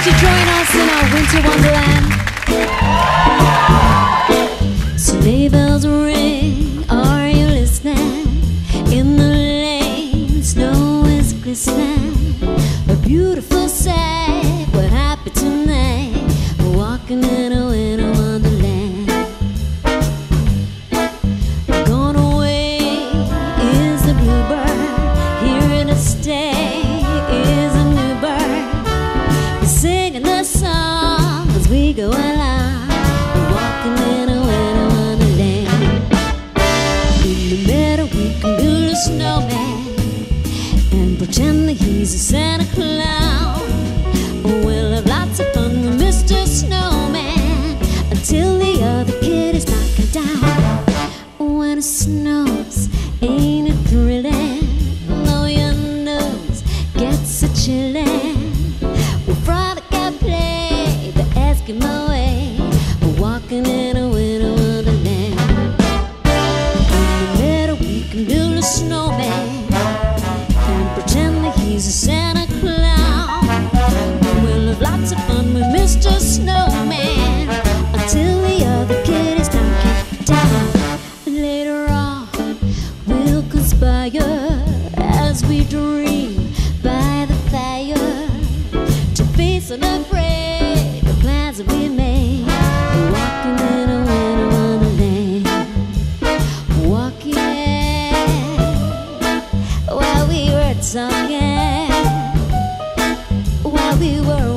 to join us in our winter wonderland? Sleigh bells ring, are you listening? In the lane, snow is glistening. A beautiful sight, we're happy tonight. We're walking we go along. We're walking in a winter wonderland. In the meadow, we can build a snowman and pretend that he's a Santa Claus. We'll have lots of fun with Mr. Snowman until the other kid is knocking down. When it snows, ain't it thrilling? Though your nose gets a chillin'. We're walking in a winter wonderland. We can build a snowman and pretend that he's a Santa Claus. We'll have lots of fun with Mr. Snowman until the other kid is down. Later on, we'll conspire as we dream by the fire to face plans that we made walking in a walking while we were talking. While we were